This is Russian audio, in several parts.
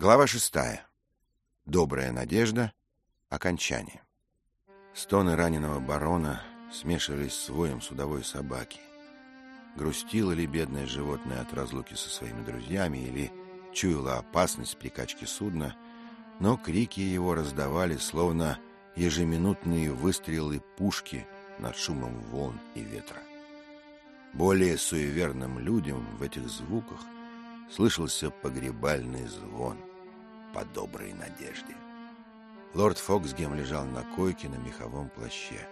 Глава шестая. Добрая надежда. Окончание. Стоны раненого барона смешивались с воем судовой собаки. Грустило ли бедное животное от разлуки со своими друзьями или чуяло опасность при качке судна, но крики его раздавали, словно ежеминутные выстрелы пушки над шумом волн и ветра. Более суеверным людям в этих звуках слышался погребальный звон по доброй надежде. Лорд Фоксгем лежал на койке на меховом плаще.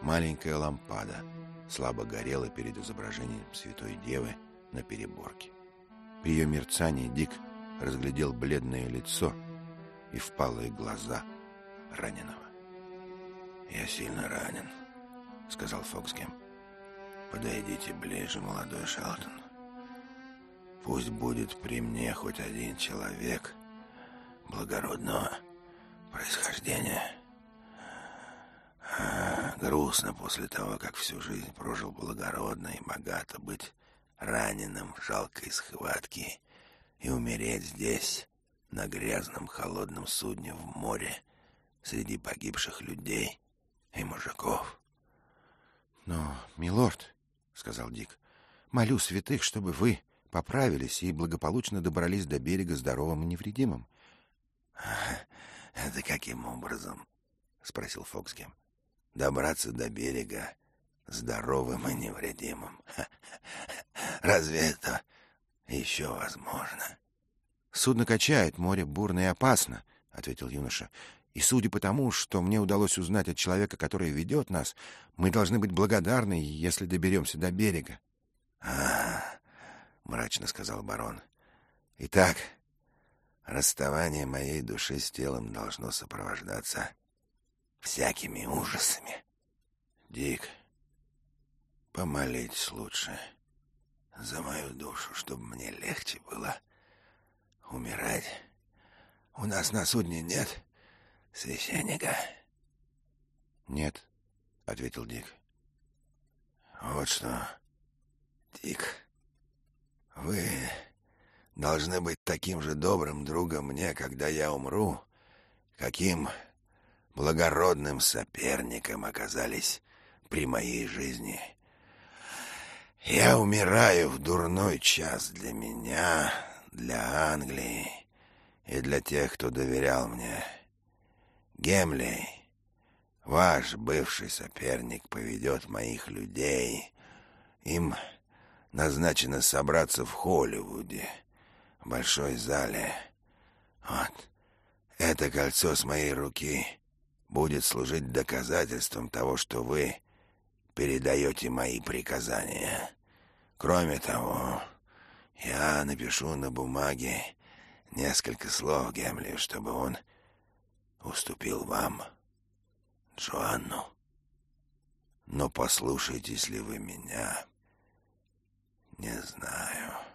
Маленькая лампада слабо горела перед изображением Святой Девы на переборке. При ее мерцании Дик разглядел бледное лицо и впалые глаза раненого. «Я сильно ранен», — сказал Фоксгем. «Подойдите ближе, молодой Шалтон. Пусть будет при мне хоть один человек благородного происхождения. А, грустно после того, как всю жизнь прожил благородно и богато быть раненым в жалкой схватке и умереть здесь, на грязном холодном судне в море, среди погибших людей и мужиков. — Но, милорд, — сказал Дик, — молю святых, чтобы вы поправились и благополучно добрались до берега здоровым и невредимым. — Это каким образом? — спросил Фоксгем. — Добраться до берега здоровым и невредимым. Разве это еще возможно? — Судно качает, море бурно и опасно, — ответил юноша. — И судя по тому, что мне удалось узнать от человека, который ведет нас, мы должны быть благодарны, если доберемся до берега. — А, — мрачно сказал барон. — Итак, расставание моей души с телом должно сопровождаться всякими ужасами. Дик, помолитесь лучше за мою душу, чтобы мне легче было умирать. У нас на судне нет священника. Нет, — ответил Дик. Вот что, Дик, вы должны быть таким же добрым другом мне, когда я умру, каким благородным соперником оказались при моей жизни. Я умираю в дурной час для меня, для Англии и для тех, кто доверял мне. Гемли, ваш бывший соперник поведет моих людей. Им назначено собраться в Холливуде, большой зале. Вот, это кольцо с моей руки будет служить доказательством того, что вы передаете мои приказания. Кроме того, я напишу на бумаге несколько слов Гемли, чтобы он уступил вам, Джоанну. Но послушайтесь ли вы меня, не знаю. —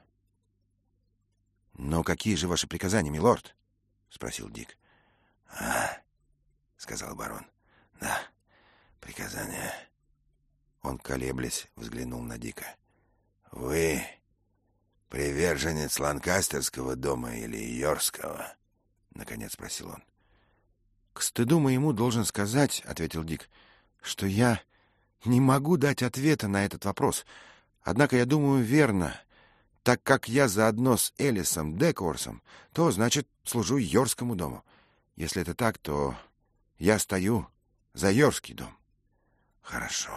Но какие же ваши приказания, милорд? — спросил Дик. — А, — сказал барон, — да, приказания. Он, колеблясь, взглянул на Дика. — Вы приверженец Ланкастерского дома или Йорского? — наконец спросил он. — К стыду моему должен сказать, — ответил Дик, — что я не могу дать ответа на этот вопрос — Однако я думаю верно. Так как я заодно с Элисом Декворсом, то, значит, служу Йорскому дому. Если это так, то я стою за Йорский дом. — Хорошо,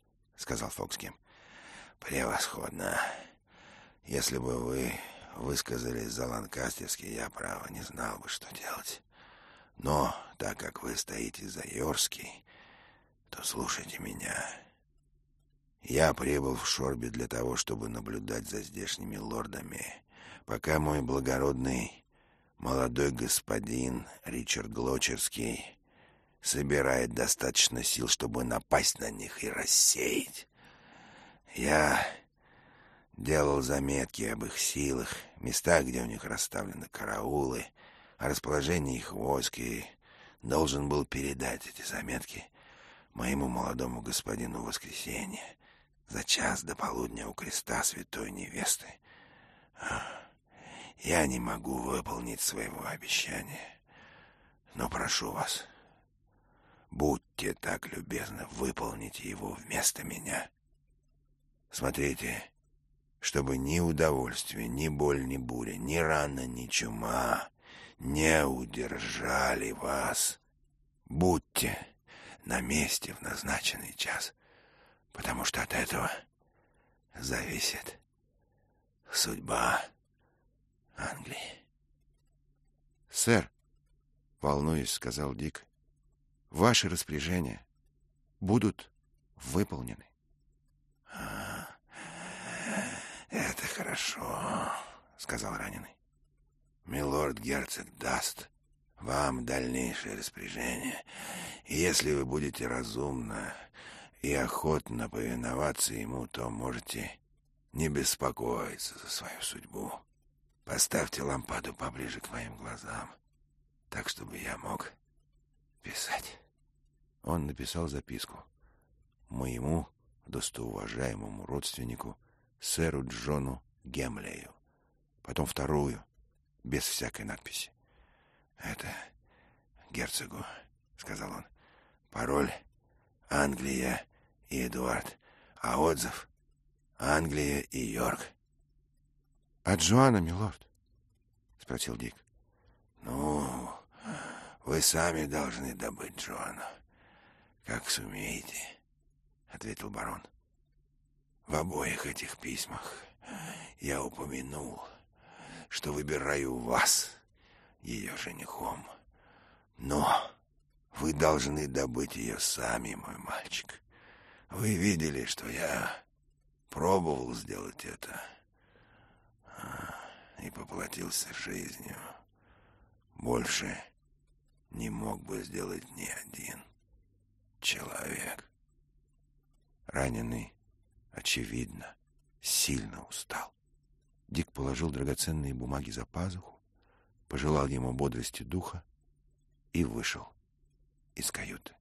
— сказал Фокским. — Превосходно. Если бы вы высказались за Ланкастерский, я, право, не знал бы, что делать. Но так как вы стоите за Йорский, то слушайте меня. Я прибыл в Шорби для того, чтобы наблюдать за здешними лордами, пока мой благородный молодой господин Ричард Глочерский собирает достаточно сил, чтобы напасть на них и рассеять. Я делал заметки об их силах, местах, где у них расставлены караулы, о расположении их войск и должен был передать эти заметки моему молодому господину Воскресенье за час до полудня у креста святой невесты. я не могу выполнить своего обещания. Но прошу вас, будьте так любезны выполнить его вместо меня. Смотрите, чтобы ни удовольствие, ни боль, ни буря, ни рана, ни чума не удержали вас. Будьте на месте в назначенный час, потому что от этого зависит судьба Англии. — Сэр, — волнуясь, сказал Дик, — ваши распоряжения будут выполнены. А, — Это хорошо, — сказал раненый. — Милорд-герцог даст вам дальнейшее распоряжение, и если вы будете разумно и охотно повиноваться ему, то можете не беспокоиться за свою судьбу. Поставьте лампаду поближе к моим глазам, так, чтобы я мог писать. Он написал записку моему достоуважаемому родственнику, сэру Джону Гемлею. Потом вторую, без всякой надписи. «Это герцогу», — сказал он. «Пароль — Англия и Эдуард, а отзыв — Англия и Йорк». «А Джоанна, милорд?» — спросил Дик. «Ну, вы сами должны добыть Джоанну, как сумеете», — ответил барон. «В обоих этих письмах я упомянул, что выбираю вас» ее женихом. Но вы должны добыть ее сами, мой мальчик. Вы видели, что я пробовал сделать это а, и поплатился жизнью. Больше не мог бы сделать ни один человек. Раненый, очевидно, сильно устал. Дик положил драгоценные бумаги за пазуху, пожелал ему бодрости духа и вышел из каюты.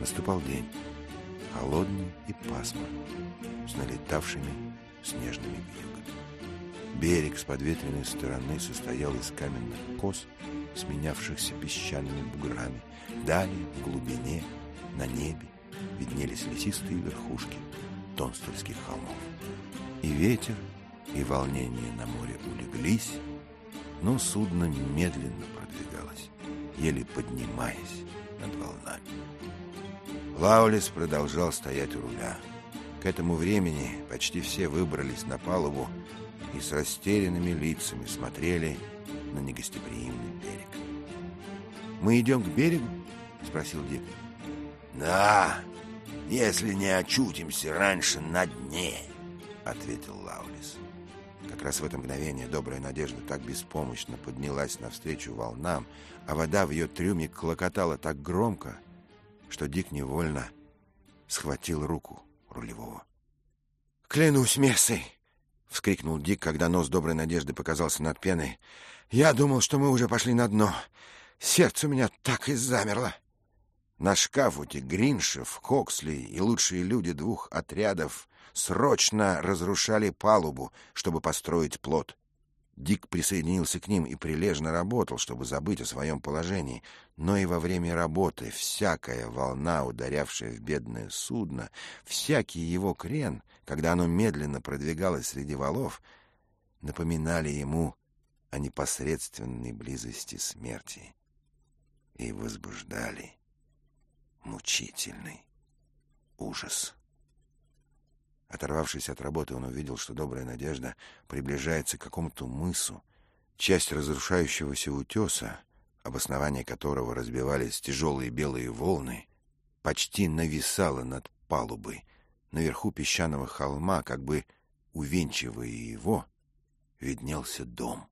Наступал день, холодный и пасмурный, с налетавшими снежными вьюгами. Берег с подветренной стороны состоял из каменных кос, сменявшихся песчаными буграми. Далее, в глубине, на небе, виднелись лесистые верхушки Тонстольских холмов. И ветер, и волнение на море улеглись, но судно медленно продвигалось, еле поднимаясь над волнами. Лаулис продолжал стоять у руля. К этому времени почти все выбрались на палубу и с растерянными лицами смотрели на негостеприимный берег. «Мы идем к берегу?» — спросил Дик. «Да, если не очутимся раньше на дне», — ответил Лаулис. Как раз в это мгновение добрая надежда так беспомощно поднялась навстречу волнам, а вода в ее трюме клокотала так громко, что Дик невольно схватил руку рулевого. «Клянусь мессой!» — вскрикнул Дик, когда нос доброй надежды показался над пеной. «Я думал, что мы уже пошли на дно. Сердце у меня так и замерло!» На шкафуте Гриншев, Хоксли и лучшие люди двух отрядов срочно разрушали палубу, чтобы построить плот. Дик присоединился к ним и прилежно работал, чтобы забыть о своем положении. Но и во время работы всякая волна, ударявшая в бедное судно, всякий его крен, когда оно медленно продвигалось среди валов, напоминали ему о непосредственной близости смерти и возбуждали мучительный ужас. Оторвавшись от работы, он увидел, что добрая надежда приближается к какому-то мысу, часть разрушающегося утеса, обоснование которого разбивались тяжелые белые волны, почти нависала над палубой. Наверху песчаного холма, как бы увенчивая его, виднелся дом.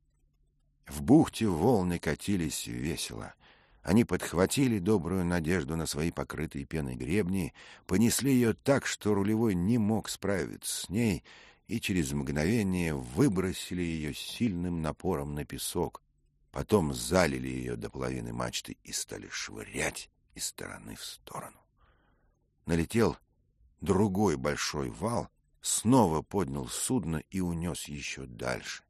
В бухте волны катились весело — они подхватили добрую надежду на свои покрытые пеной гребни, понесли ее так, что рулевой не мог справиться с ней, и через мгновение выбросили ее сильным напором на песок. Потом залили ее до половины мачты и стали швырять из стороны в сторону. Налетел другой большой вал, снова поднял судно и унес еще дальше.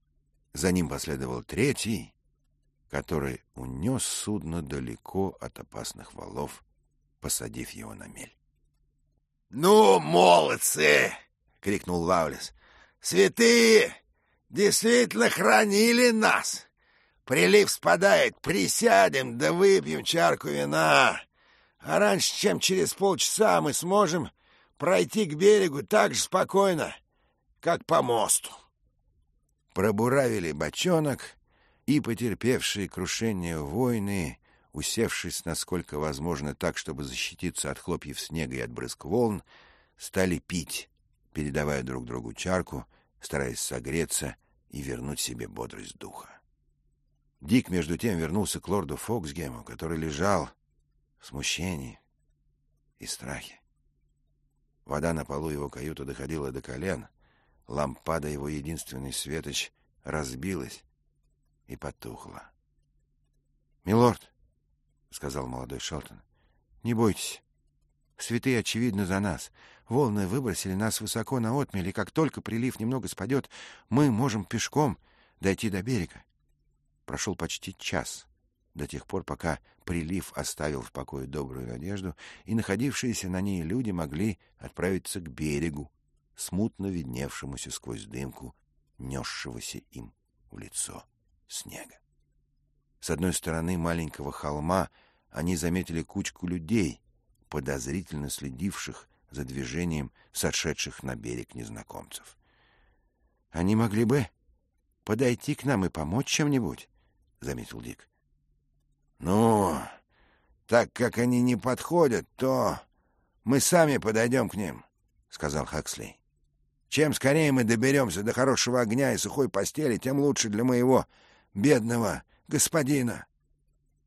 За ним последовал третий, который унес судно далеко от опасных валов, посадив его на мель. — Ну, молодцы! — крикнул Лаулис. — Святые действительно хранили нас! Прилив спадает, присядем да выпьем чарку вина. А раньше, чем через полчаса, мы сможем пройти к берегу так же спокойно, как по мосту. Пробуравили бочонок, и потерпевшие крушение воины, усевшись насколько возможно так, чтобы защититься от хлопьев снега и от брызг волн, стали пить, передавая друг другу чарку, стараясь согреться и вернуть себе бодрость духа. Дик, между тем, вернулся к лорду Фоксгему, который лежал в смущении и страхе. Вода на полу его каюты доходила до колен, лампада его единственный светоч разбилась и потухла. — Милорд, — сказал молодой Шелтон, — не бойтесь. Святые, очевидно, за нас. Волны выбросили нас высоко на отмель, и как только прилив немного спадет, мы можем пешком дойти до берега. Прошел почти час, до тех пор, пока прилив оставил в покое добрую надежду, и находившиеся на ней люди могли отправиться к берегу, смутно видневшемуся сквозь дымку, несшегося им в лицо снега. С одной стороны маленького холма они заметили кучку людей, подозрительно следивших за движением сошедших на берег незнакомцев. — Они могли бы подойти к нам и помочь чем-нибудь, — заметил Дик. — Ну, так как они не подходят, то мы сами подойдем к ним, — сказал Хаксли. — Чем скорее мы доберемся до хорошего огня и сухой постели, тем лучше для моего бедного господина.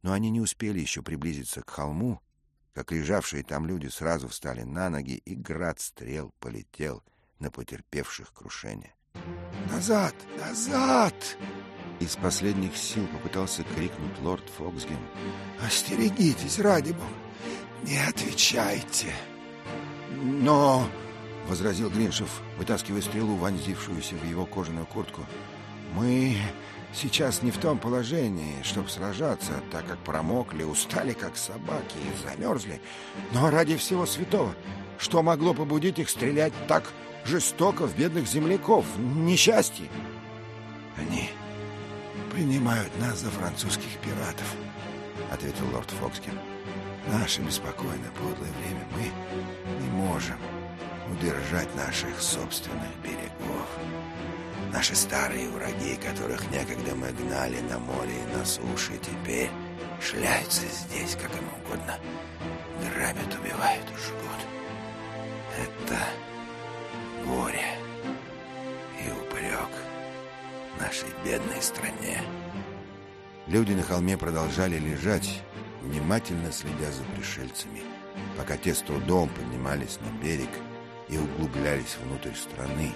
Но они не успели еще приблизиться к холму, как лежавшие там люди сразу встали на ноги, и град стрел полетел на потерпевших крушение. «Назад! Назад!» Из последних сил попытался крикнуть лорд Фоксгем. «Остерегитесь, ради бога! Не отвечайте!» «Но...» — возразил Гриншев, вытаскивая стрелу, вонзившуюся в его кожаную куртку. «Мы сейчас не в том положении, чтобы сражаться, так как промокли, устали, как собаки, и замерзли. Но ради всего святого, что могло побудить их стрелять так жестоко в бедных земляков? Несчастье!» «Они принимают нас за французских пиратов», — ответил лорд Фокскин. «Наше беспокойное подлое время мы не можем удержать наших собственных берегов. Наши старые враги, которых некогда мы гнали на море и на суше, теперь шляются здесь, как им угодно. Грабят, убивают, жгут. Это горе и упрек нашей бедной стране. Люди на холме продолжали лежать, внимательно следя за пришельцами, пока те с трудом поднимались на берег и углублялись внутрь страны,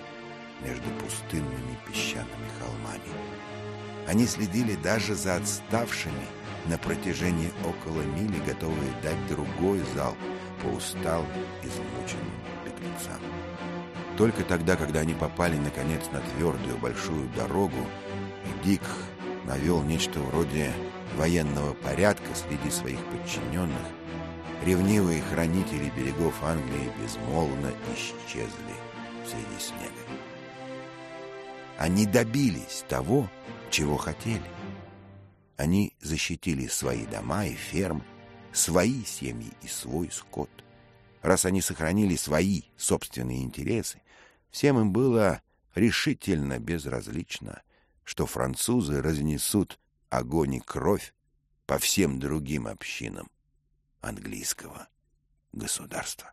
между пустынными песчаными холмами. Они следили даже за отставшими на протяжении около мили, готовые дать другой зал по усталым, измученным беглецам. Только тогда, когда они попали, наконец, на твердую большую дорогу, Дик навел нечто вроде военного порядка среди своих подчиненных, ревнивые хранители берегов Англии безмолвно исчезли среди снега. Они добились того, чего хотели. Они защитили свои дома и фермы, свои семьи и свой скот. Раз они сохранили свои собственные интересы, всем им было решительно безразлично, что французы разнесут огонь и кровь по всем другим общинам английского государства.